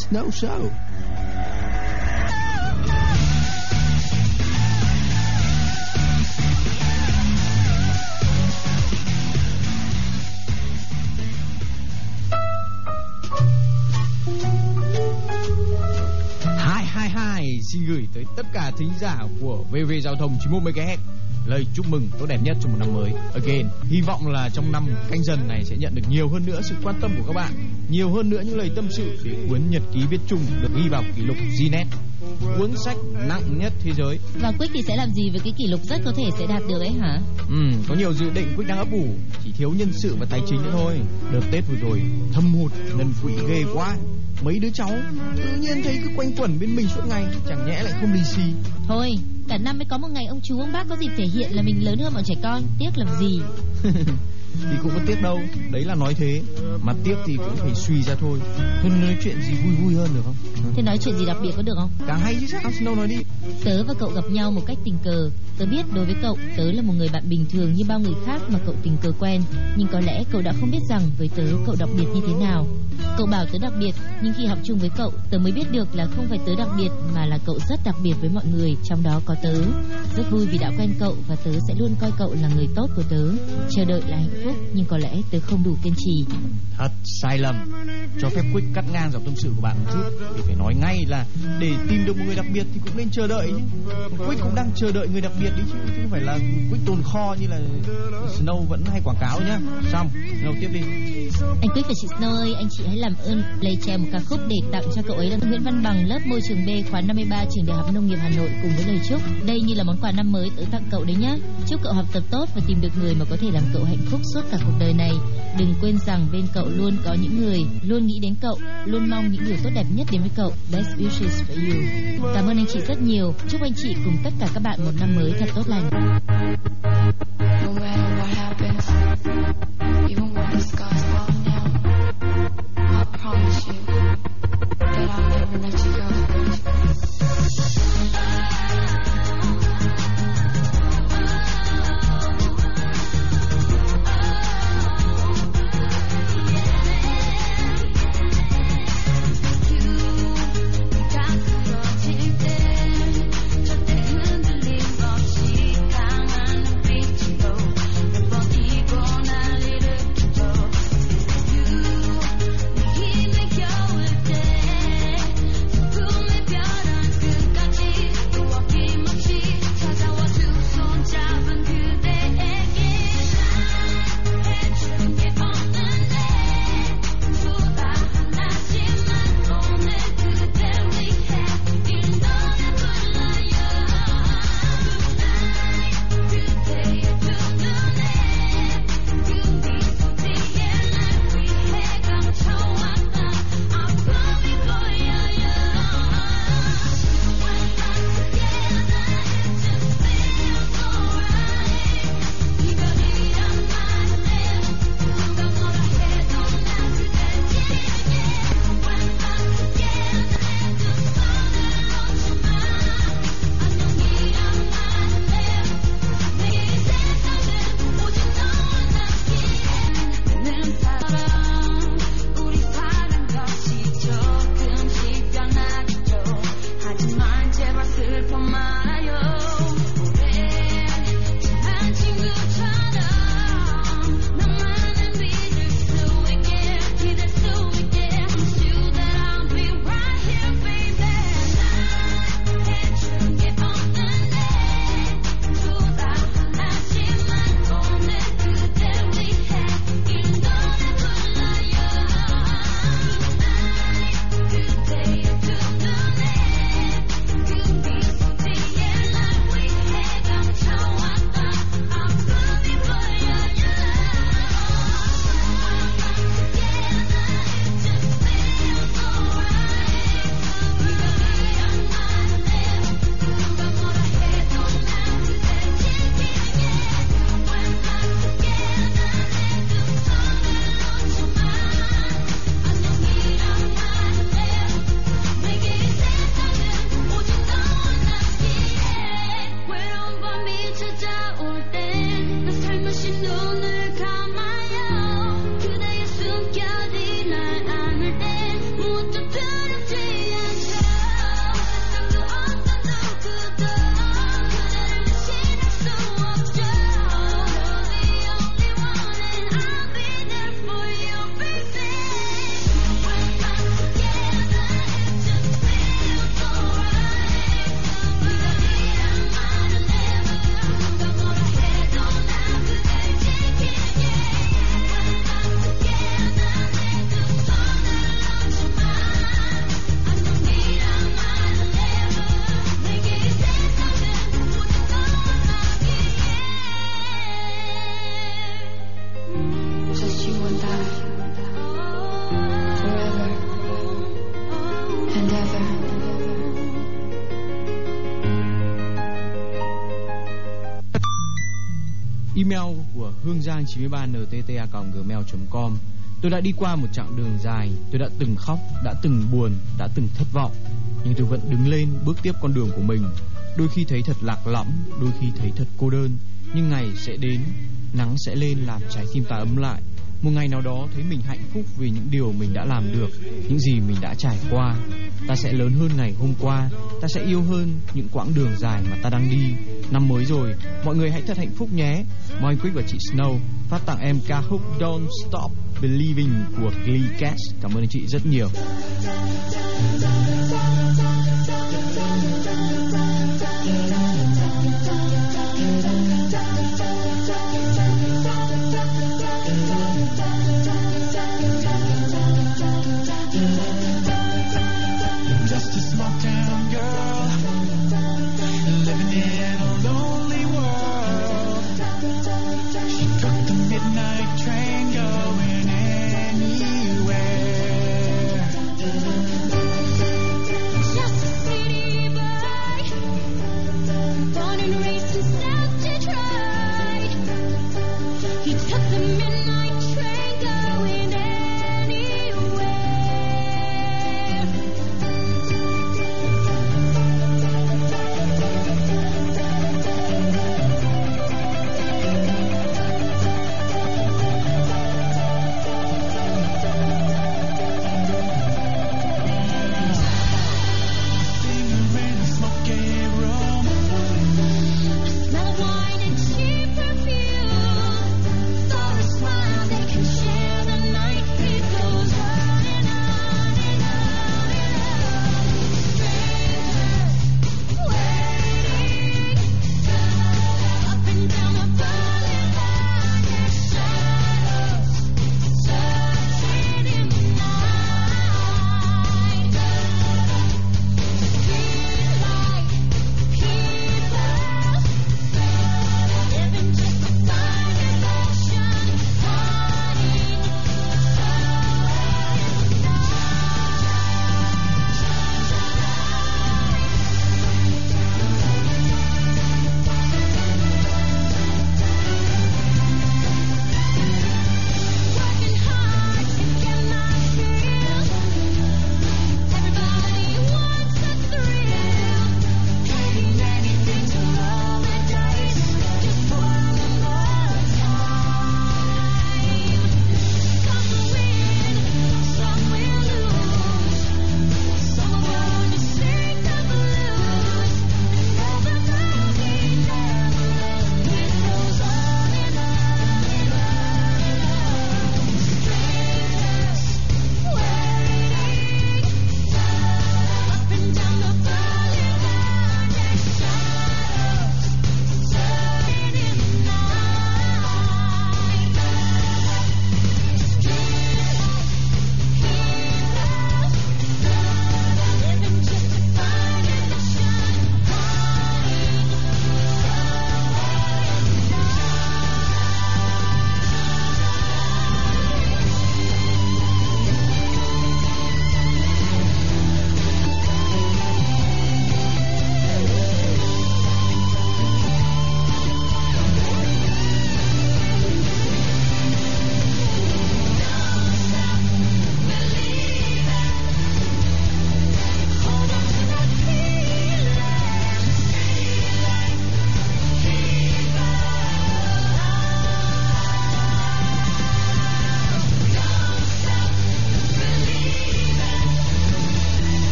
Snow Show. Xin gửi tới tất cả thính giả của VV Giao thông 91 MHz lời chúc mừng tốt đẹp nhất trong một năm mới. Again, hy vọng là trong năm canh dần này sẽ nhận được nhiều hơn nữa sự quan tâm của các bạn, nhiều hơn nữa những lời tâm sự để cuốn nhật ký viết chung được ghi vào kỷ lục Guinness cuốn sách nặng nhất thế giới. Và Quick thì sẽ làm gì với cái kỷ lục rất có thể sẽ đạt được ấy hả? Ừ, có nhiều dự định Quick đang ấp ủ, chỉ thiếu nhân sự và tài chính nữa thôi. Đợt Tết vừa rồi thâm hụt ngân quỹ ghê quá. Mấy đứa cháu tự nhiên thấy cứ quanh quẩn bên mình suốt ngày, chẳng nhẽ lại không lì xì. Thôi, cả năm mới có một ngày ông chú ông bác có dịp thể hiện là mình lớn hơn bọn trẻ con, tiếc làm gì? thì cũng có tiếc đâu. Đấy là nói thế. Mà tiếc thì cũng phải suy ra thôi. Hơn nói chuyện gì vui vui hơn được không? Thế nói chuyện gì đặc biệt có được không? Càng hay chứ sao đâu nói đi. Tớ và cậu gặp nhau một cách tình cờ. Tớ biết đối với cậu tớ là một người bạn bình thường như bao người khác mà cậu tình cờ quen. Nhưng có lẽ cậu đã không biết rằng với tớ cậu đặc biệt như thế nào. Cậu bảo tớ đặc biệt nhưng khi học chung với cậu tớ mới biết được là không phải tớ đặc biệt mà là cậu rất đặc biệt với mọi người trong đó có tớ. Rất vui vì đã quen cậu và tớ sẽ luôn coi cậu là người tốt của tớ. Chờ đợi là hạnh phúc nhưng có lẽ tớ không đủ kiên trì. Thật sai lầm. Cho phép Quick cắt ngang dòng tâm sự của bạn một chút. Thì phải nói ngay là để tìm được một người đặc biệt thì cũng nên chờ đợi nhé. Quick cũng đang chờ đợi người đặc biệt đấy chứ chứ không phải là Quick tồn kho như là Snow vẫn hay quảng cáo nhá. Xong Snow tiếp đi. Anh Quick và chị Snow ơi anh chị hãy làm ơn lấy chè một ca khúc để tặng cho cậu ấy là Nguyễn Văn Bằng lớp môi trường B khóa 53 trường Đại học Nông nghiệp Hà Nội cùng với lời chúc đây như là món quà năm mới tự tặng cậu đấy nhá chúc cậu học tập tốt và tìm được người mà có thể làm cậu hạnh phúc suốt cả cuộc đời này. Đừng quên rằng bên cậu luôn có những người luôn nghĩ đến cậu luôn mong những điều tốt đẹp nhất đến với cậu. Best wishes for you. Cảm ơn anh chị rất nhiều. Chúc anh chị cùng tất cả các bạn một năm mới thật tốt lành. No matter what happens, email của hương giang 93 ntta gmail.com Tôi đã đi qua một chặng đường dài, tôi đã từng khóc, đã từng buồn, đã từng thất vọng, nhưng tôi vẫn đứng lên bước tiếp con đường của mình. Đôi khi thấy thật lạc lõng, đôi khi thấy thật cô đơn, nhưng ngày sẽ đến, nắng sẽ lên làm trái tim ta ấm lại. Một ngày nào đó thấy mình hạnh phúc vì những điều mình đã làm được, những gì mình đã trải qua. Ta sẽ lớn hơn ngày hôm qua, ta sẽ yêu hơn những quãng đường dài mà ta đang đi. Năm mới rồi, mọi người hãy thật hạnh phúc nhé. Moi Quick và chị Snow phát tặng em ca khúc Don't Stop Believing của Glee Cats. Cảm ơn anh chị rất nhiều.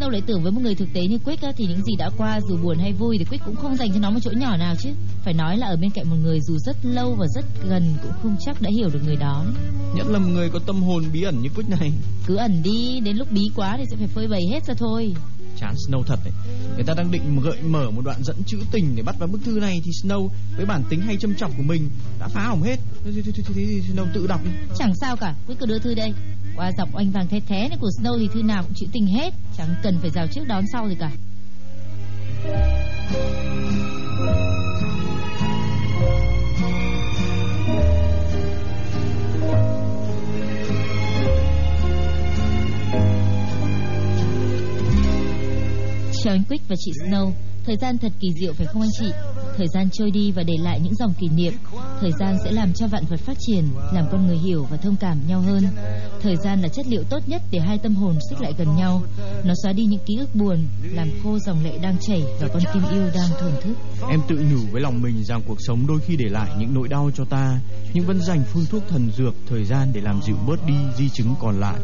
Snow lại tưởng với một người thực tế như á, thì những gì đã qua dù buồn hay vui thì Quick cũng không dành cho nó một chỗ nhỏ nào chứ. Phải nói là ở bên cạnh một người dù rất lâu và rất gần cũng không chắc đã hiểu được người đó. Nhất là một người có tâm hồn bí ẩn như Quick này. Cứ ẩn đi, đến lúc bí quá thì sẽ phải phơi bày hết ra thôi. Chán Snow thật đấy. Người ta đang định gợi mở một đoạn dẫn trữ tình để bắt vào bức thư này thì Snow với bản tính hay châm chọc của mình đã phá hỏng hết. Thì, Snow tự đọc đi. Chẳng sao cả, cứ cứ đưa thư đây. Qua dọc oanh vàng thế thế này của Snow thì thư nào cũng chữ tình hết, chẳng cần phải rào trước đón sau gì cả. Chào anh Quick và chị Snow. Thời gian thật kỳ diệu, phải không anh chị? Thời gian trôi đi và để lại những dòng kỷ niệm. Thời gian sẽ làm cho vạn vật phát triển, Làm con người hiểu và thông cảm nhau hơn. Thời gian là chất liệu tốt nhất để hai tâm hồn xích lại gần nhau. Nó xóa đi những ký ức buồn, Làm khô dòng lệ đang chảy Và con tim yêu đang thổn thức. Em tự nhủ với lòng mình rằng cuộc sống đôi khi để lại những nỗi đau cho ta, Nhưng vẫn dành phương thuốc thần dược, Thời gian để làm dịu bớt đi di chứng còn lại.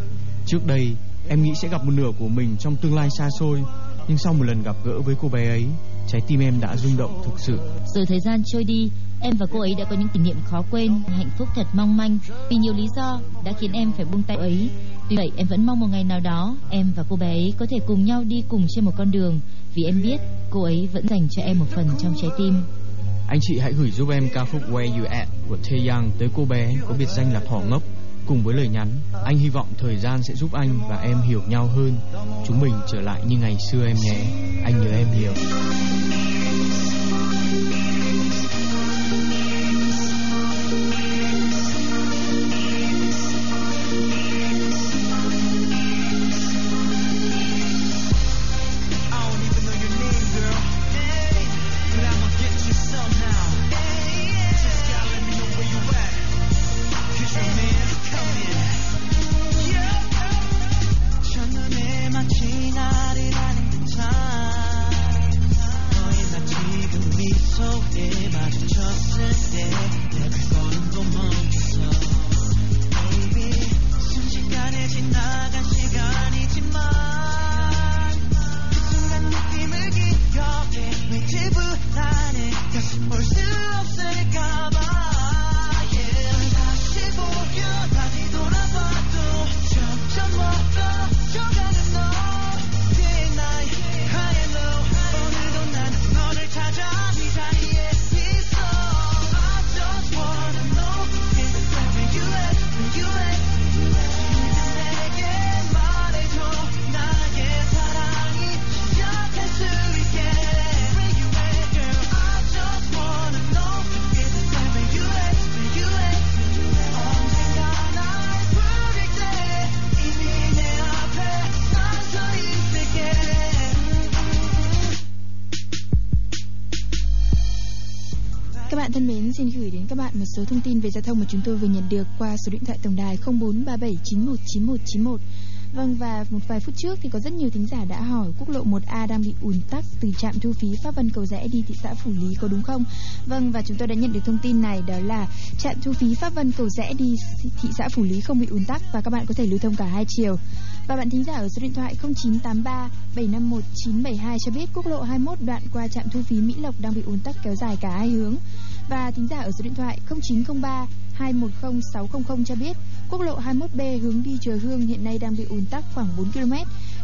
Trước đây, em nghĩ sẽ gặp một nửa của mình trong tương lai xa xôi nhưng sau một lần gặp gỡ với cô bé ấy Trái tim em đã rung động thực sự. Rồi thời gian trôi đi Em và cô ấy đã có những kỷ niệm khó quên Hạnh phúc thật mong manh. Vì nhiều lý do đã khiến em phải buông tay ấy. Tuy vậy em vẫn mong một ngày nào đó Em và cô bé ấy có thể cùng nhau đi cùng trên một con đường. Vì em biết cô ấy vẫn dành cho em một phần trong trái tim. Anh chị hãy gửi giúp em ca khúc Where You At của Tae Young tới cô bé. Có biệt danh là Thỏ Ngốc Cùng với lời nhắn, Anh hy vọng thời gian sẽ giúp anh và em hiểu nhau hơn. Chúng mình trở lại như ngày xưa em nhé. Anh nhớ em nhiều. Thân mến, xin gửi đến các bạn một số thông tin về giao thông mà chúng tôi vừa nhận được qua số điện thoại tổng đài 0437919191. Vâng và một vài phút trước thì có rất nhiều thính giả đã hỏi quốc lộ 1A đang bị ùn tắc từ trạm thu phí Pháp Vân Cầu Rẽ đi thị xã Phủ Lý có đúng không? Vâng và chúng tôi đã nhận được thông tin này, đó là trạm thu phí Pháp Vân Cầu Rẽ đi thị xã Phủ Lý không bị ùn tắc và các bạn có thể lưu thông cả hai chiều. Và bạn thính giả ở số điện thoại 0983 751 972 cho biết quốc lộ 21 đoạn qua trạm thu phí Mỹ Lộc đang bị ùn tắc kéo dài cả hai hướng. Và thính giả ở số điện thoại 0903 210 600 cho biết quốc lộ 21B hướng đi chùa Hương hiện nay đang bị ùn tắc khoảng 4 km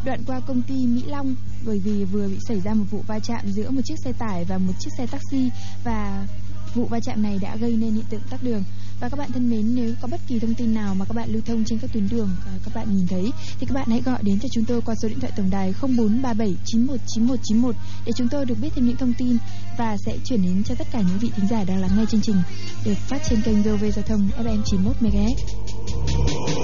đoạn qua công ty Mỹ Long bởi vì vừa bị xảy ra một vụ va chạm giữa một chiếc xe tải và một chiếc xe taxi và vụ va chạm này đã gây nên hiện tượng tắc đường. Và các bạn thân mến, nếu có bất kỳ thông tin nào mà các bạn lưu thông trên các tuyến đường các bạn nhìn thấy thì các bạn hãy gọi đến cho chúng tôi qua số điện thoại tổng đài 0437919191 để chúng tôi được biết thêm những thông tin và sẽ chuyển đến cho tất cả những vị thính giả đang lắng nghe chương trình được phát trên kênh VOV Giao thông FM 91 MHz.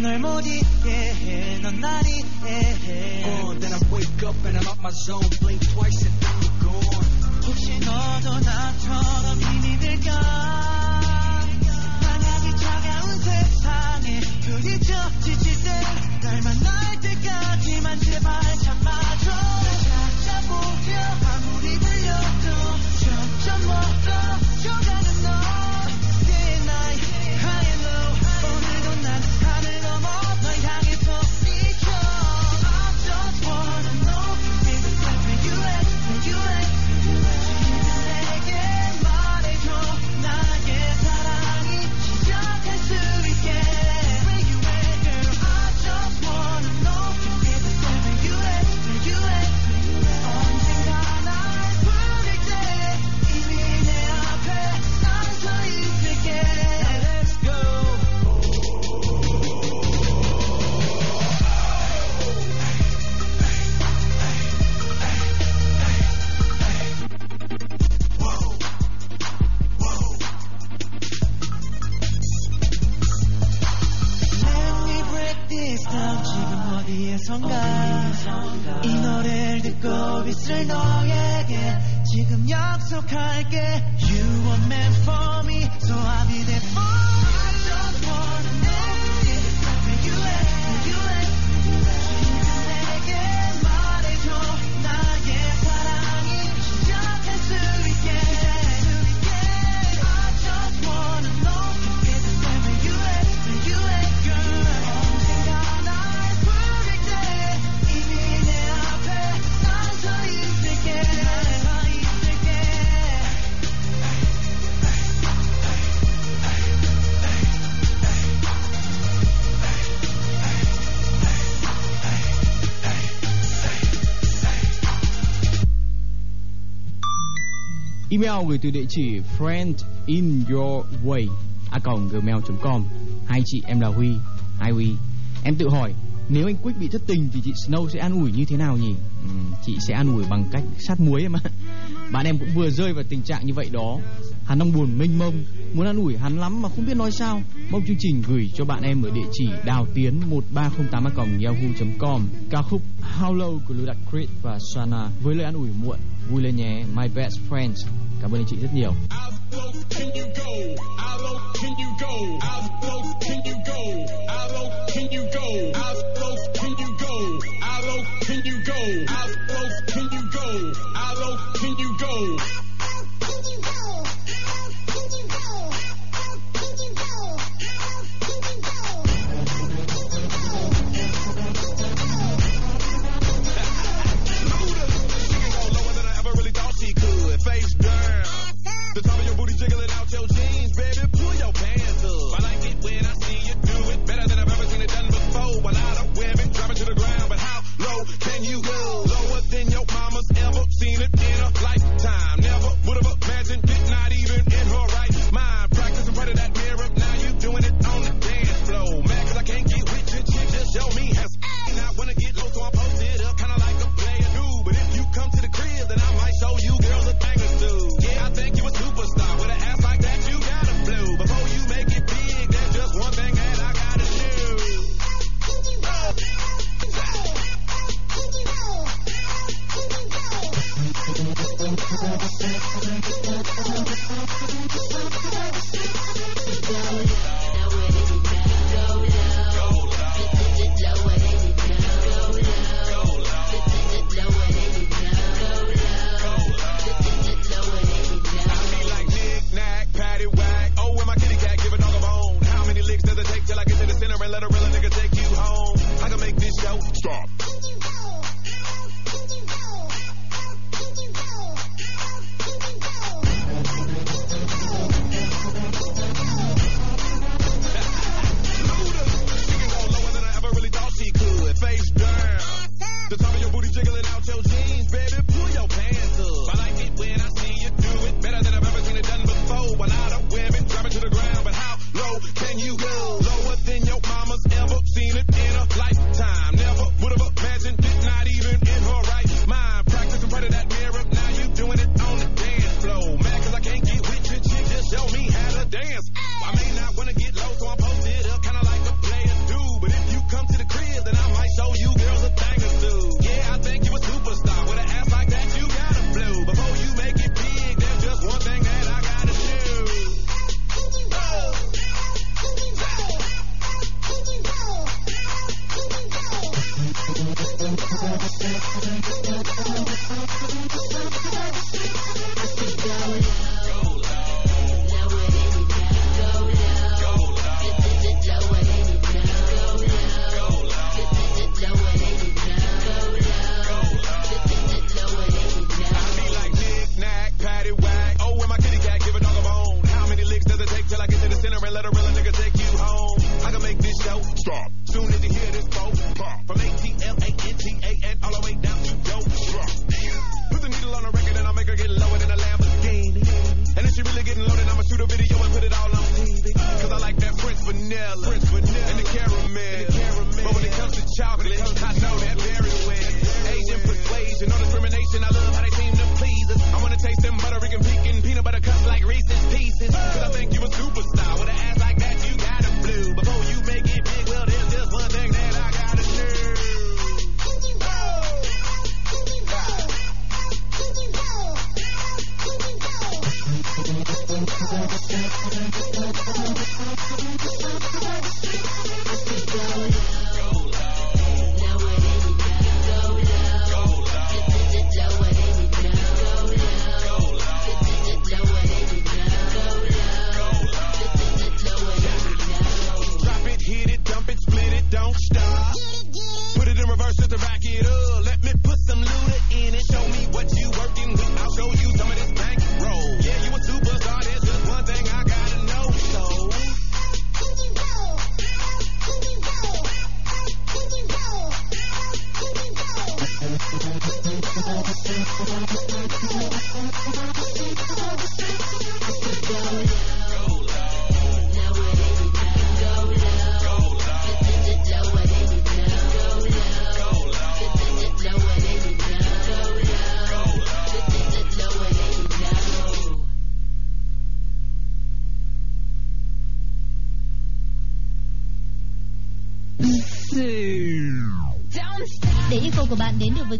널 못 이해해 넌 날 이해해 Oh then I wake up and I'm out my 혹시 너도 나처럼 힘들까? 만약이 차가운 세상에 부딪혀 지칠 때날 만날 때까지만 제발 참아줘 날 찾아보려 아무리 들려도 점점 멀어져. Email gửi từ địa chỉ friend in your way a gmail.com Hai chị em là Huy, hai Huy. Em tự hỏi nếu anh Quick bị thất tình thì chị Snow sẽ an ủi như thế nào nhỉ? Ừ, chị sẽ an ủi bằng cách sát muối em ạ. Bạn em cũng vừa rơi vào tình trạng như vậy đó. Hắn đang buồn mênh mông, muốn an ủi hắn lắm mà không biết nói sao. Mong chương trình gửi cho bạn em ở địa chỉ đào tiến 1308 yahoo.com ca khúc How Low của Ludak Creed và Sana với lời an ủi muộn. vui lên nhé. My best friends. Cảm ơn anh chị rất nhiều. Can you go?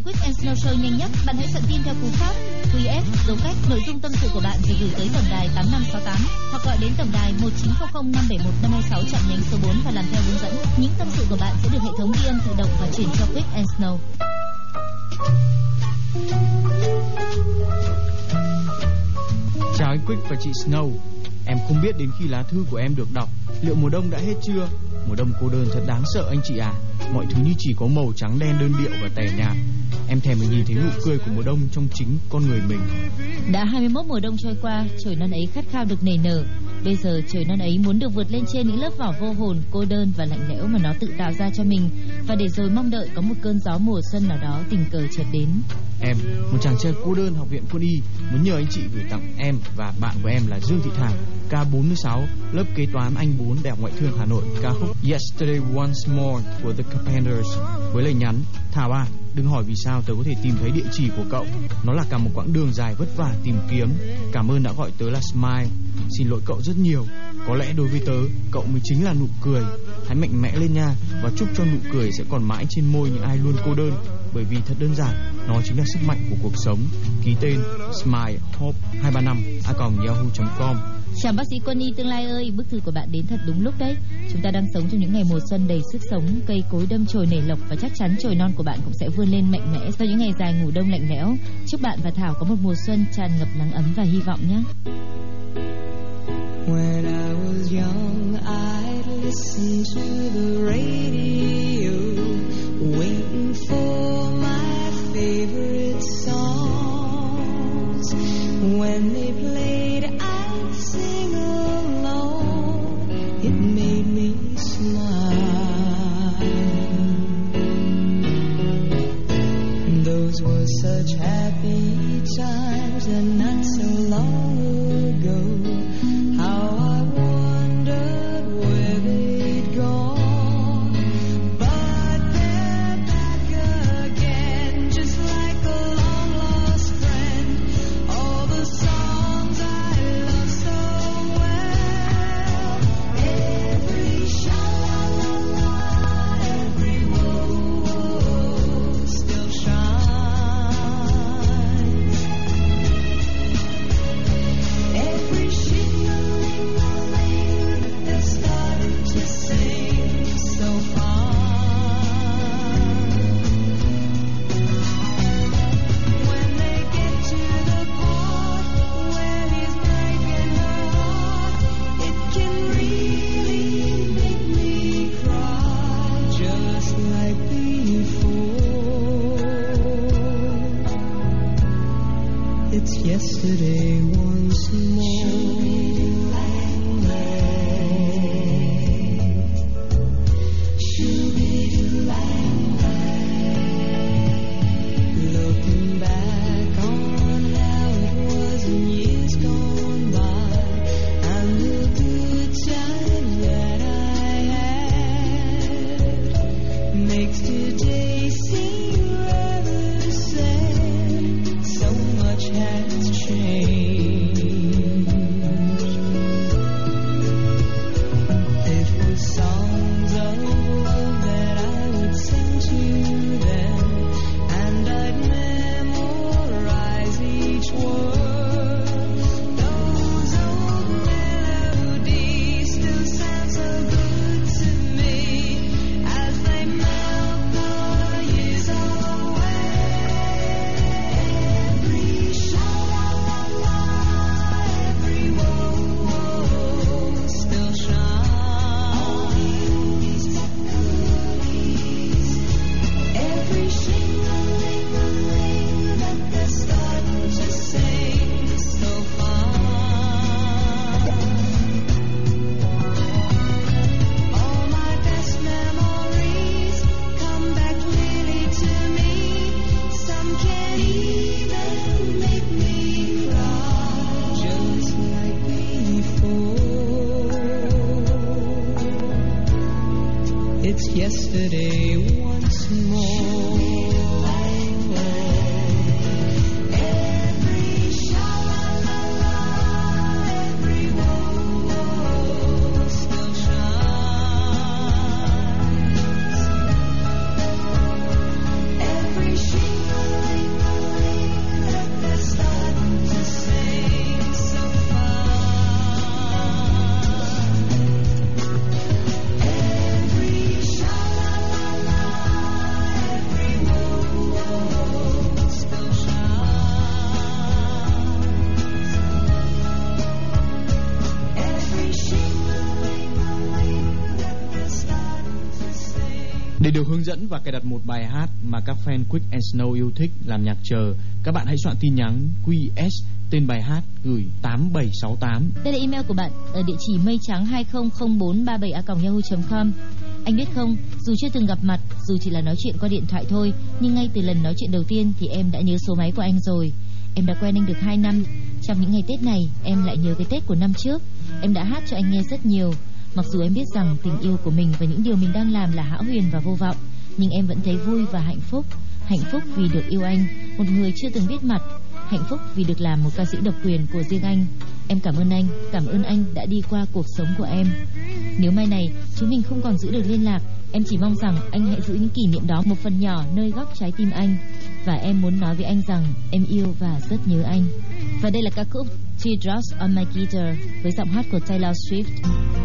Quick and Snow Show nhanh nhất, thư của em được đọc. Liệu mùa đông đã hết chưa? Mùa đông cô đơn thật đáng sợ anh chị à Mọi thứ như chỉ có màu trắng đen đơn điệu và tẻ nhạt. Em thèm mình nhìn thấy nụ cười của mùa đông trong chính con người mình. Đã 21 mùa đông trôi qua, trời non ấy khát khao được nảy nở. Bây giờ trời non ấy muốn được vượt lên trên những lớp vỏ vô hồn, cô đơn và lạnh lẽo mà nó tự tạo ra cho mình và để rồi mong đợi có một cơn gió mùa xuân nào đó tình cờ chợt đến. Em, một chàng trai cô đơn học viện quân y Muốn nhờ anh chị gửi tặng em và bạn của em là Dương Thị Thảo K46, lớp kế toán Anh 4, Đại học Ngoại thương Hà Nội Ca khúc Yesterday Once More của The Carpenters Với lời nhắn Thảo à, đừng hỏi vì sao tớ có thể tìm thấy địa chỉ của cậu. Nó là cả một quãng đường dài vất vả tìm kiếm. Cảm ơn đã gọi tớ là Smile. Xin lỗi cậu rất nhiều. Có lẽ đối với tớ, cậu mới chính là nụ cười. Hãy mạnh mẽ lên nha Và chúc cho nụ cười sẽ còn mãi trên môi những ai luôn cô đơn. Bởi vì thật đơn giản Nó chính là sức mạnh của cuộc sống Ký tên Smile Hope 235 a yahoo.com Chào bác sĩ quân y tương lai ơi, bức thư của bạn đến thật đúng lúc đấy. Chúng ta đang sống trong những ngày mùa xuân đầy sức sống, cây cối đâm chồi nảy lộc và chắc chắn chồi non của bạn cũng sẽ vươn lên mạnh mẽ sau những ngày dài ngủ đông lạnh lẽo. Chúc bạn và Thảo có một mùa xuân tràn ngập nắng ấm và hy vọng nhé. When I was young, I'd listen to the radio, Maria. Hướng dẫn và cài đặt một bài hát mà các fan Quick and Snow yêu thích làm nhạc chờ, các bạn hãy soạn tin nhắn QS tên bài hát gửi 8768. Đây là email của bạn ở địa chỉ mây trắng 200437a.yahoo.com. Anh biết không, dù chưa từng gặp mặt, dù chỉ là nói chuyện qua điện thoại thôi, nhưng ngay từ lần nói chuyện đầu tiên thì em đã nhớ số máy của anh rồi. Em đã quen anh được 2 năm. Trong những ngày Tết này, em lại nhớ cái Tết của năm trước. Em đã hát cho anh nghe rất nhiều. Mặc dù em biết rằng tình yêu của mình và những điều mình đang làm là hão huyền và vô vọng, nhưng em vẫn thấy vui và hạnh phúc. Hạnh phúc vì được yêu anh, một người chưa từng biết mặt. Hạnh phúc vì được làm một ca sĩ độc quyền của riêng anh. Em cảm ơn anh, cảm ơn anh đã đi qua cuộc sống của em. Nếu mai này chúng mình không còn giữ được liên lạc, em chỉ mong rằng anh hãy giữ những kỷ niệm đó một phần nhỏ nơi góc trái tim anh. Và em muốn nói với anh rằng em yêu và rất nhớ anh. Và đây là ca khúc Teardrops on My Guitar với giọng hát của Taylor Swift.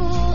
people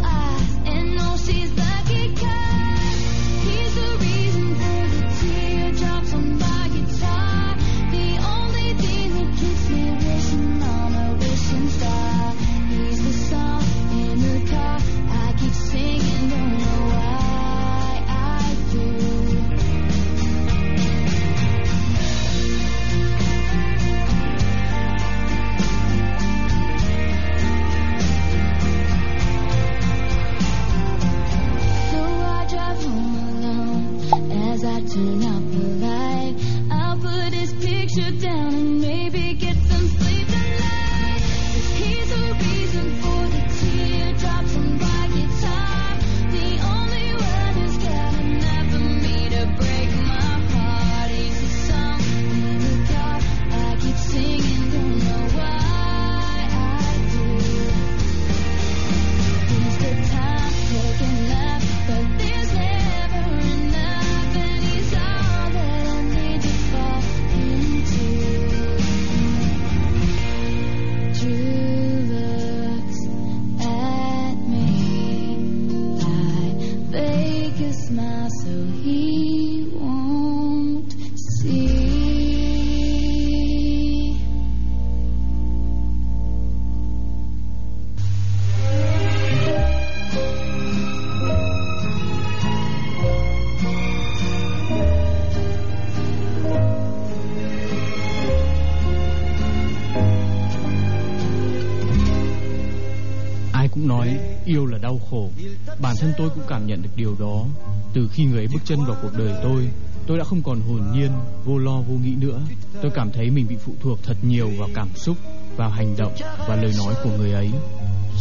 Bản thân tôi cũng cảm nhận được điều đó Từ khi người ấy bước chân vào cuộc đời tôi Tôi đã không còn hồn nhiên, vô lo vô nghĩ nữa Tôi cảm thấy mình bị phụ thuộc thật nhiều vào cảm xúc Vào hành động và lời nói của người ấy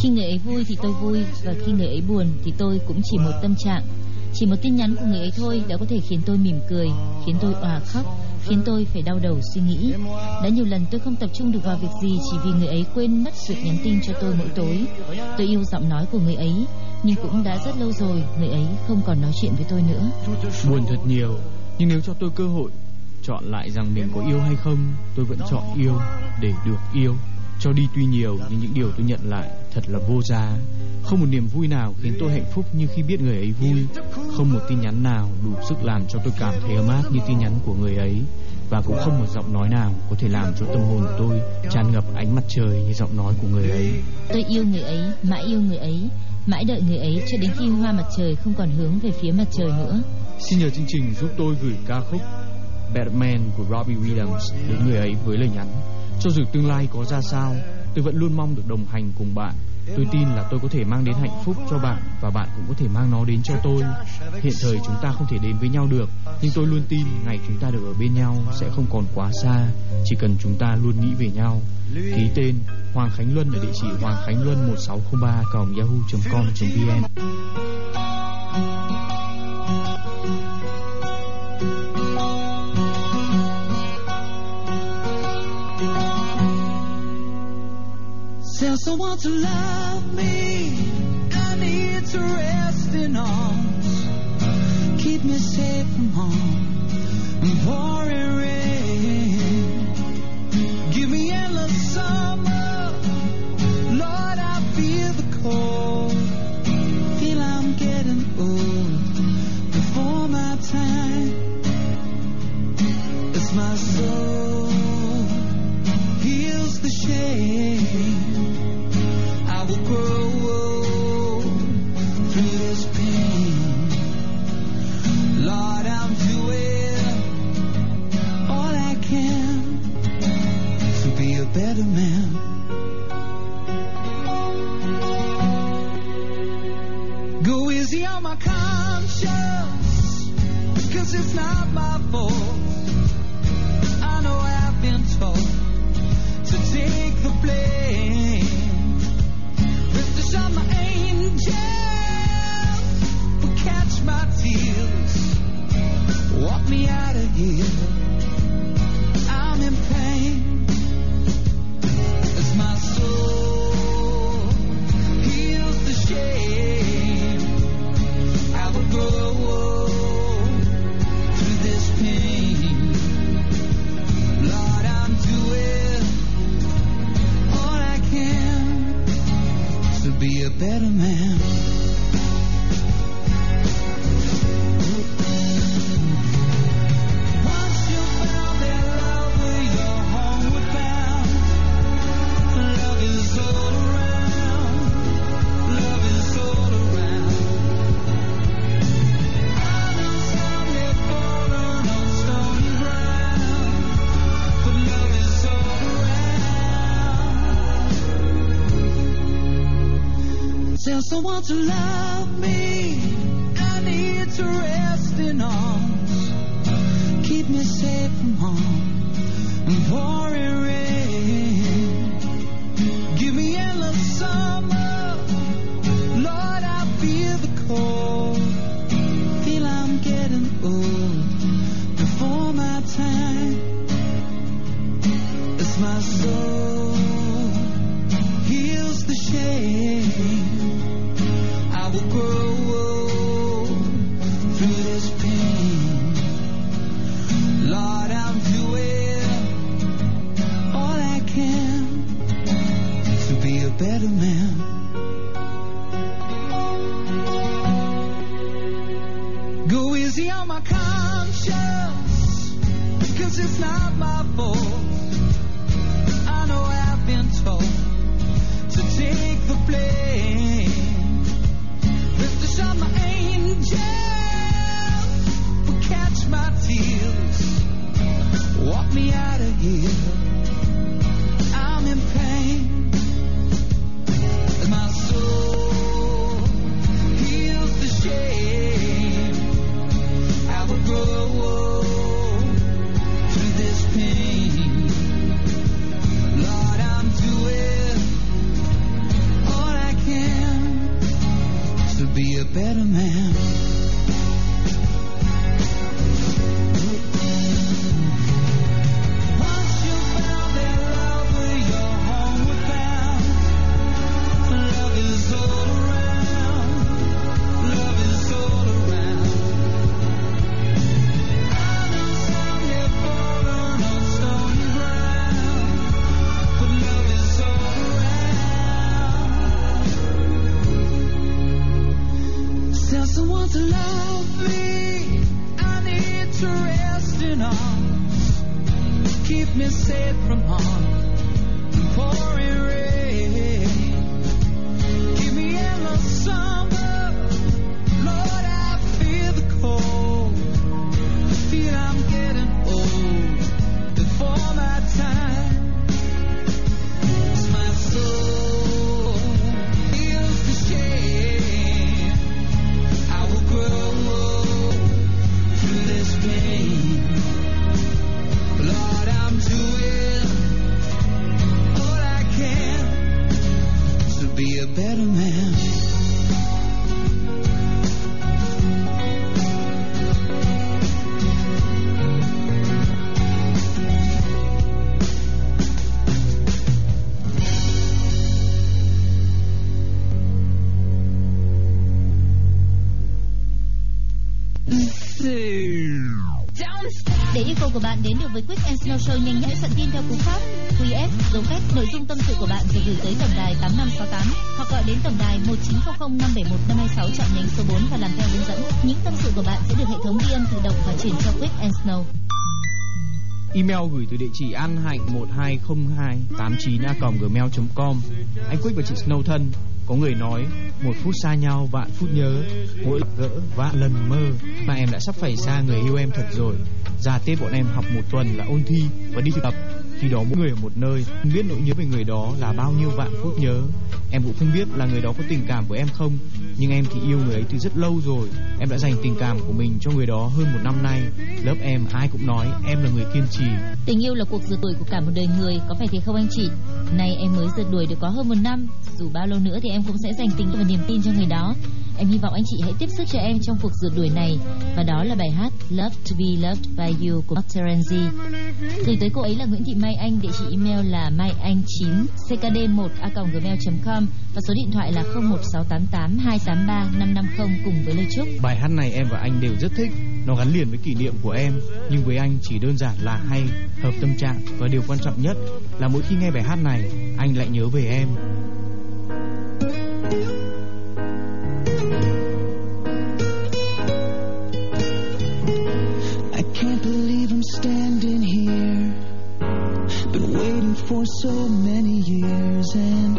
Khi người ấy vui thì tôi vui Và khi người ấy buồn thì tôi cũng chỉ một tâm trạng Chỉ một tin nhắn của người ấy thôi Đã có thể khiến tôi mỉm cười Khiến tôi òa khóc khiến tôi phải đau đầu suy nghĩ. Đã nhiều lần tôi không tập trung được vào việc gì chỉ vì người ấy quên mất việc nhắn tin cho tôi mỗi tối. Tôi yêu giọng nói của người ấy, nhưng cũng đã rất lâu rồi người ấy không còn nói chuyện với tôi nữa. Buồn thật nhiều, nhưng nếu cho tôi cơ hội chọn lại rằng mình có yêu hay không, tôi vẫn chọn yêu để được yêu. Cho đi tuy nhiều nhưng những điều tôi nhận lại thật là vô giá. Không một niềm vui nào khiến tôi hạnh phúc như khi biết người ấy vui. Không một tin nhắn nào đủ sức làm cho tôi cảm thấy ấm áp như tin nhắn của người ấy. Và cũng không một giọng nói nào có thể làm cho tâm hồn tôi tràn ngập ánh mặt trời như giọng nói của người ấy. Tôi yêu người ấy, mãi yêu người ấy, mãi đợi người ấy cho đến khi hoa mặt trời không còn hướng về phía mặt trời nữa. Xin nhờ chương trình giúp tôi gửi ca khúc Batman của Robbie Williams đến người ấy với lời nhắn cho dù tương lai có ra sao, tôi vẫn luôn mong được đồng hành cùng bạn. Tôi tin là tôi có thể mang đến hạnh phúc cho bạn và bạn cũng có thể mang nó đến cho tôi. Hiện thời chúng ta không thể đến với nhau được, nhưng tôi luôn tin ngày chúng ta được ở bên nhau sẽ không còn quá xa, chỉ cần chúng ta luôn nghĩ về nhau. Ký tên Hoàng Khánh Luân ở địa chỉ hoàng khánh luân 1603 yahoo.com.vn someone to love me. I need to rest in arms. Keep me safe from harm and pouring Tell someone to love me. I need to rest in arms. Keep me safe from harm and pouring được Snow Show nhanh nhẽ soạn tin theo cú pháp QF dấu cách nội dung tâm sự của bạn rồi gửi tới tổng đài 8568 hoặc gọi đến tổng đài 1900 571 526 chọn nhánh số 4 và làm theo hướng dẫn. Những tâm sự của bạn sẽ được hệ thống ghi âm tự động và chuyển cho Quick and Snow. Email gửi từ địa chỉ an hạnh 1202 89 a gmail com Anh Quick và chị Snow thân, có người nói, một phút xa nhau, vạn phút nhớ, mỗi gặp gỡ, vạn lần mơ mà em đã sắp phải xa người yêu em thật rồi già tết bọn em học một tuần là ôn thi và đi thực tập. Khi đó mỗi người ở một nơi. Không biết nỗi nhớ về người đó là bao nhiêu vạn phút nhớ. Em cũng không biết là người đó có tình cảm với em không. Nhưng em thì yêu người ấy từ rất lâu rồi. Em đã dành tình cảm của mình cho người đó hơn một năm nay. Lớp em ai cũng nói em là người kiên trì. Tình yêu là cuộc rượt đuổi của cả một đời người, có phải thế không anh chị? Nay em mới rượt đuổi được có hơn một năm, dù bao lâu nữa thì em cũng sẽ dành tình và niềm tin cho người đó. Em hy vọng anh chị hãy tiếp sức cho em trong cuộc rượt đuổi này và đó là bài hát Love to be loved by you của Terenzi. Gửi tới cô ấy là Nguyễn Thị Mai Anh, địa chỉ email là maianh9 ckd1a.gmail.com và số điện thoại là 01688 283 550 cùng với lời chúc. Bài hát này em và anh đều rất thích Nó gắn liền với kỷ niệm của em Nhưng với anh chỉ đơn giản là hay Hợp tâm trạng Và điều quan trọng nhất Là mỗi khi nghe bài hát này Anh lại nhớ về em for so many years, and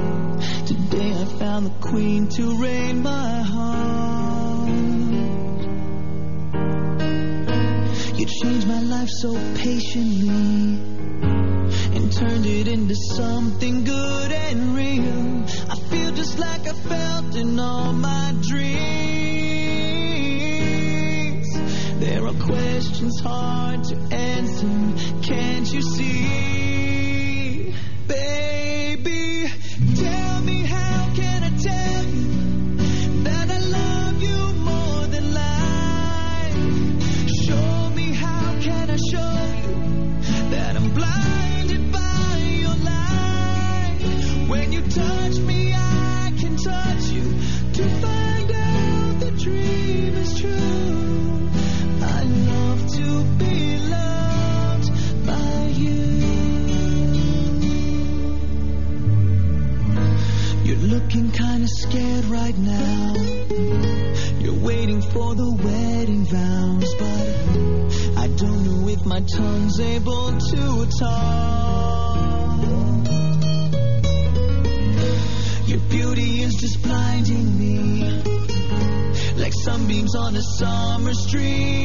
today I found the queen to reign my heart. You changed my life so patiently and turned it into something good and real. I feel just like I felt in all my dreams. There are questions hard to answer. Can't you see? For the wedding vows, but I don't know if my tongue's able to talk. Your beauty is just blinding me like sunbeams on a summer stream.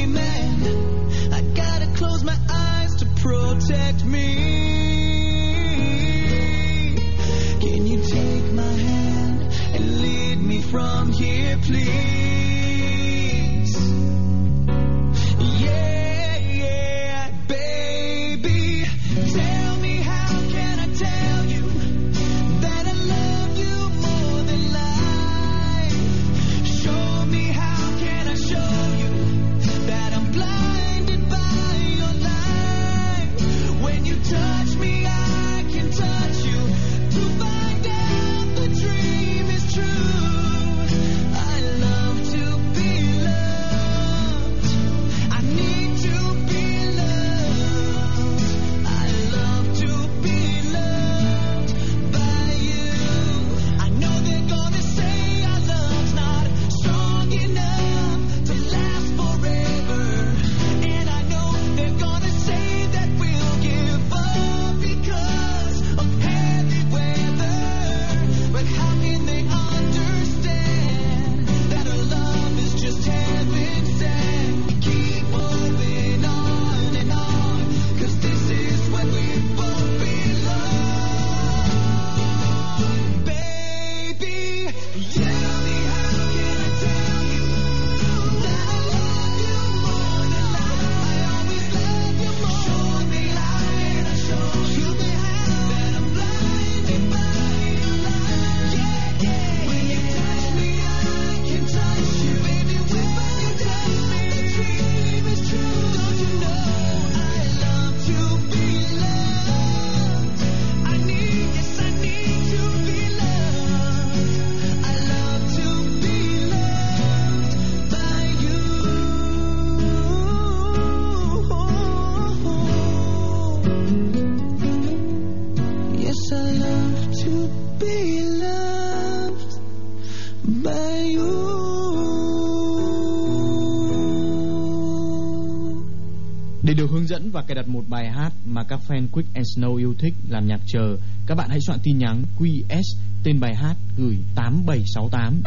Và cài đặt một bài hát mà các fan Quick and Snow yêu thích làm nhạc chờ, các bạn hãy soạn tin nhắn QS tên bài hát gửi 8768.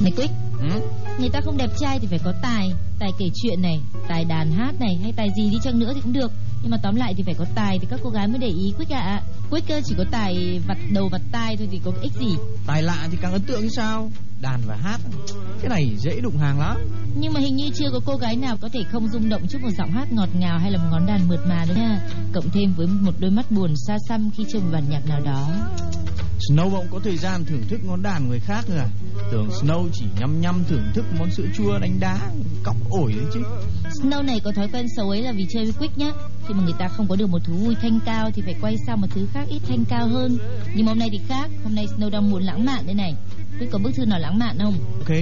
Này Quick, Ừ? người ta không đẹp trai thì phải có tài, tài kể chuyện này, tài đàn hát này hay tài gì đi chăng nữa thì cũng được. Nhưng mà tóm lại thì phải có tài thì các cô gái mới để ý Quick ạ. Quick ơ, chỉ có tài vặt đầu vặt tai thôi thì có cái ích gì. Tài lạ thì càng ấn tượng như sao? Đàn và hát, cái này dễ đụng hàng lắm. Nhưng mà hình như chưa có cô gái nào có thể không rung động trước một giọng hát ngọt ngào hay là một ngón đàn mượt mà đâu nha. Cộng thêm với một đôi mắt buồn xa xăm khi chơi một bản nhạc nào đó. Snow bỗng có thời gian thưởng thức ngón đàn người khác à? Tưởng Snow chỉ nhăm nhăm thưởng thức món sữa chua đánh đá, cóc ổi đấy chứ. Snow này có thói quen xấu ấy là vì chơi với Quick nhá. Khi mà người ta không có được một thú vui thanh cao thì phải quay sang một thứ khác ít thanh cao hơn. Nhưng mà hôm nay thì khác, hôm nay Snow đang muốn lãng mạn đây này. Quick có bức thư nào lãng mạn không? Ok.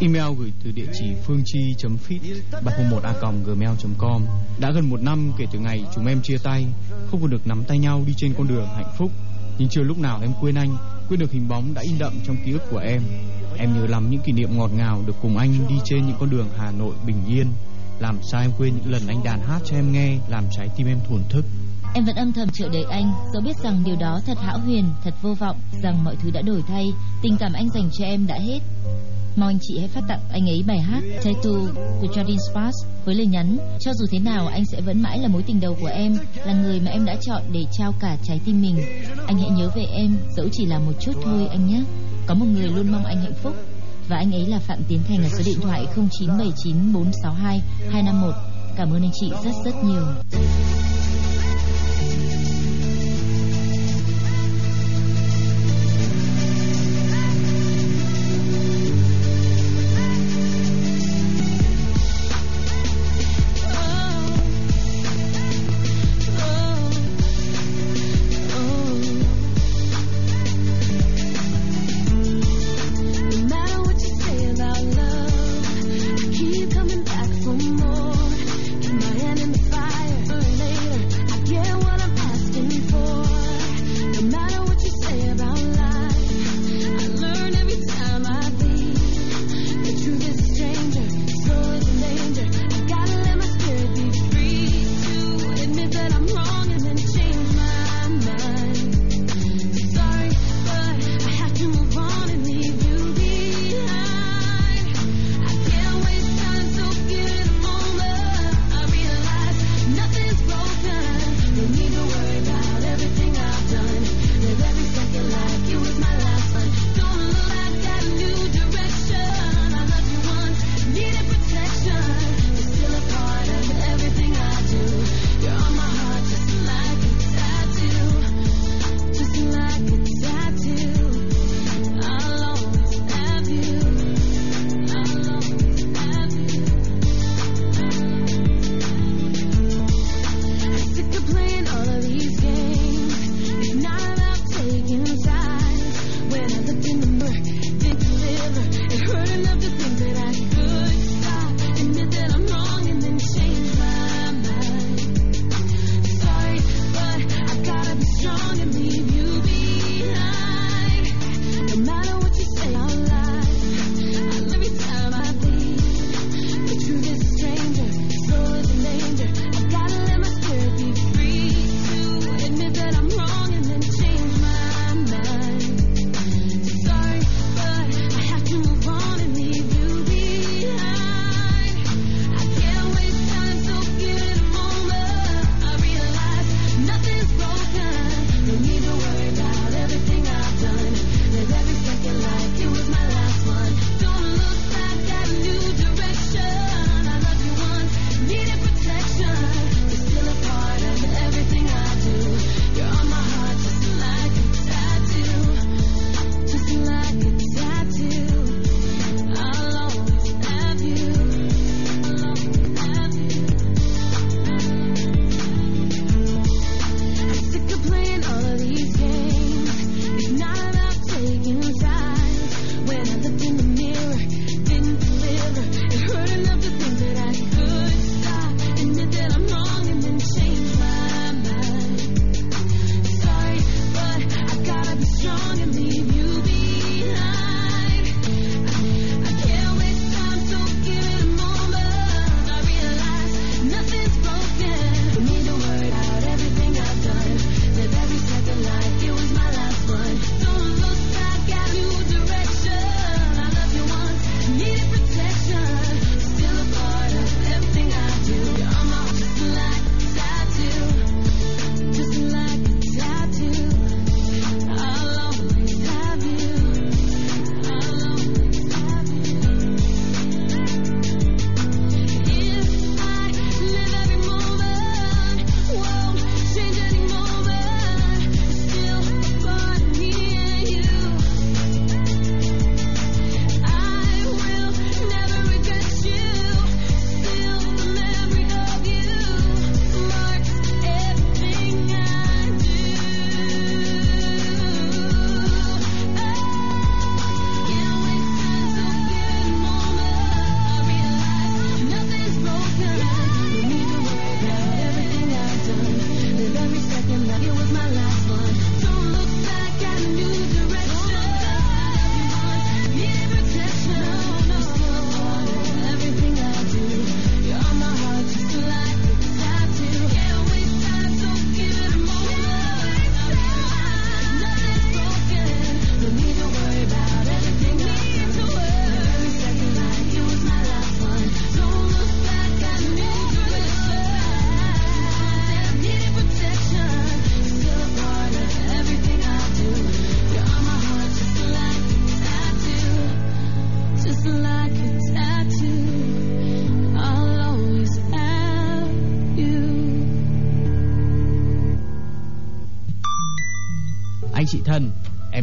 Email gửi từ địa chỉ phương chi fit 301 a gmail com Đã gần một năm kể từ ngày chúng em chia tay, Không còn được nắm tay nhau đi trên con đường hạnh phúc Nhưng chưa lúc nào em quên anh Quên được hình bóng đã in đậm trong ký ức của em. Em nhớ lắm những kỷ niệm ngọt ngào Được cùng anh đi trên những con đường Hà Nội bình yên. Làm sao em quên những lần anh đàn hát cho em nghe Làm trái tim em thổn thức. Em vẫn âm thầm chờ đợi anh, dẫu biết rằng điều đó thật hão huyền, thật vô vọng, rằng mọi thứ đã đổi thay, tình cảm anh dành cho em đã hết. Mong anh chị hãy phát tặng anh ấy bài hát Tattoo của Jordan Sparks với lời nhắn cho dù thế nào anh sẽ vẫn mãi là mối tình đầu của em, là người mà em đã chọn để trao cả trái tim mình. Anh hãy nhớ về em, dẫu chỉ là một chút thôi anh nhé. Có một người luôn mong anh hạnh phúc và anh ấy là Phạm Tiến Thành ở số điện thoại 0979462251. Cảm ơn anh chị rất rất nhiều.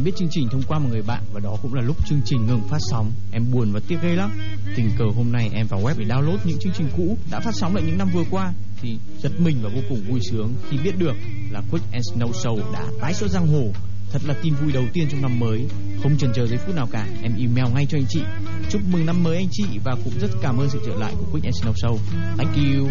Biết chương trình thông qua một người bạn và đó cũng là lúc chương trình ngừng phát sóng. Em buồn và tiếc ghê lắm. Tình cờ hôm nay em vào web để download những chương trình cũ đã phát sóng lại những năm vừa qua thì giật mình và vô cùng vui sướng khi biết được là Quick and Snow Show đã tái xuất giang hồ. Thật là tin vui đầu tiên trong năm mới. Không chần chờ giây phút nào cả, em email ngay cho anh chị. Chúc mừng năm mới anh chị và cũng rất cảm ơn sự trở lại của Quick and Snow Show. Thank you.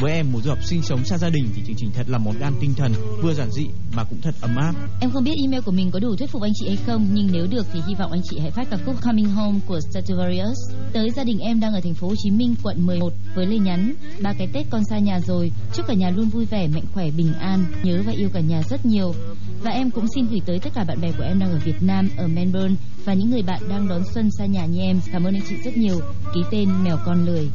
Với em một du học sinh sống xa gia đình thì chương trình thật là món ăn tinh thần, vừa giản dị mà cũng thật ấm áp. Em không biết email của mình có đủ thuyết phục anh chị hay không, nhưng nếu được thì hy vọng anh chị hãy phát ca khúc Coming Home của Stradivarius tới gia đình em đang ở thành phố Hồ Chí Minh, quận 11 với lời nhắn: ba cái Tết con xa nhà rồi, chúc cả nhà luôn vui vẻ, mạnh khỏe, bình an, nhớ và yêu cả nhà rất nhiều. Và em cũng xin gửi tới tất cả bạn bè của em đang ở Việt Nam, ở Melbourne và những người bạn đang đón xuân xa nhà như em. Cảm ơn anh chị rất nhiều. Ký tên mèo con lười.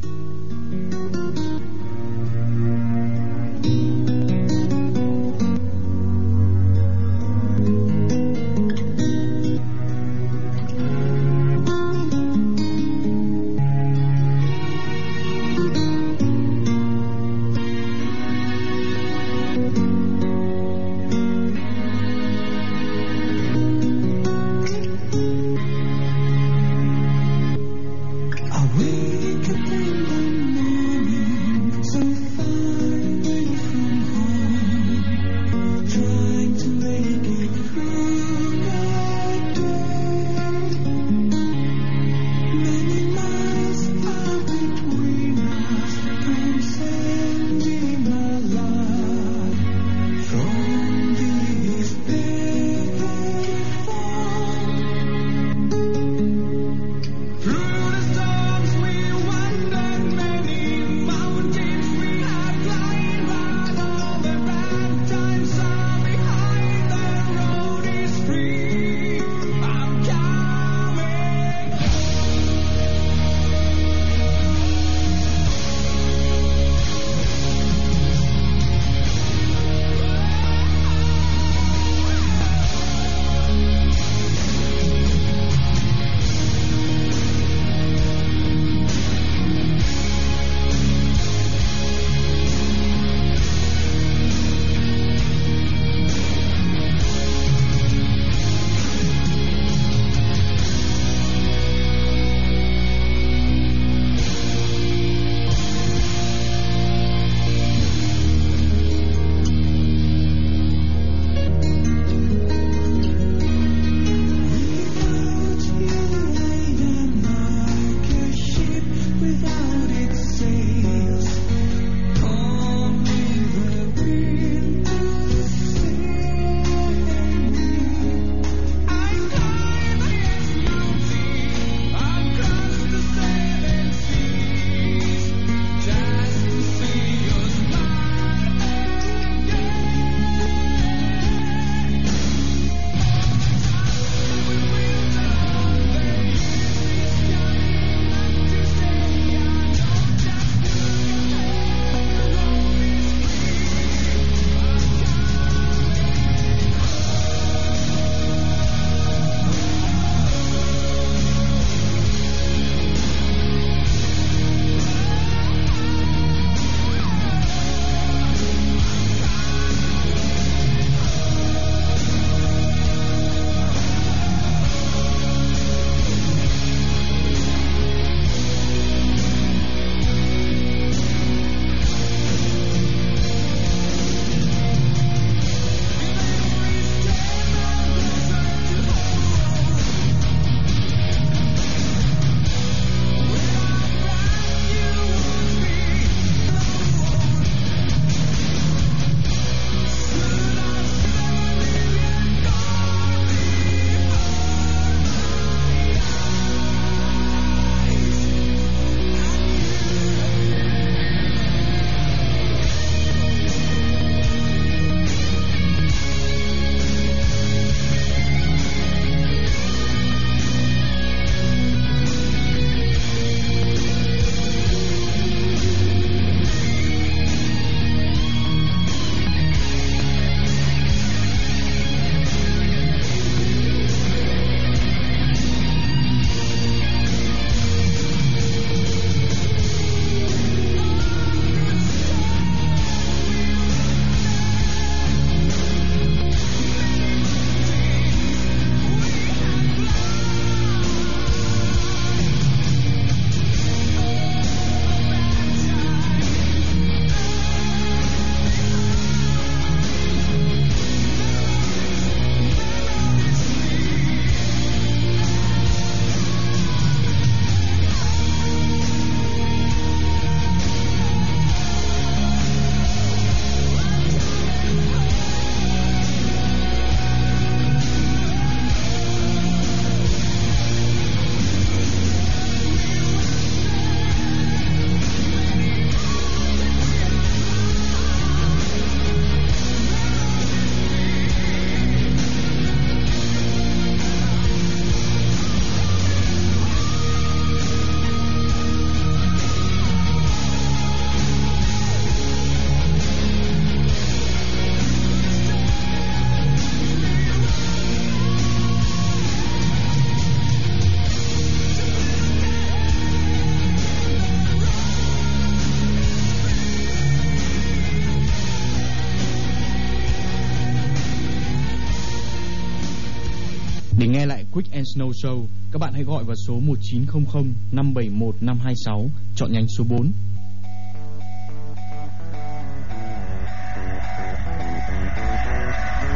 Quick and Snow Show, các bạn hãy gọi vào số 1900 571 526, chọn nhánh số 4.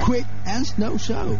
Quick and Snow Show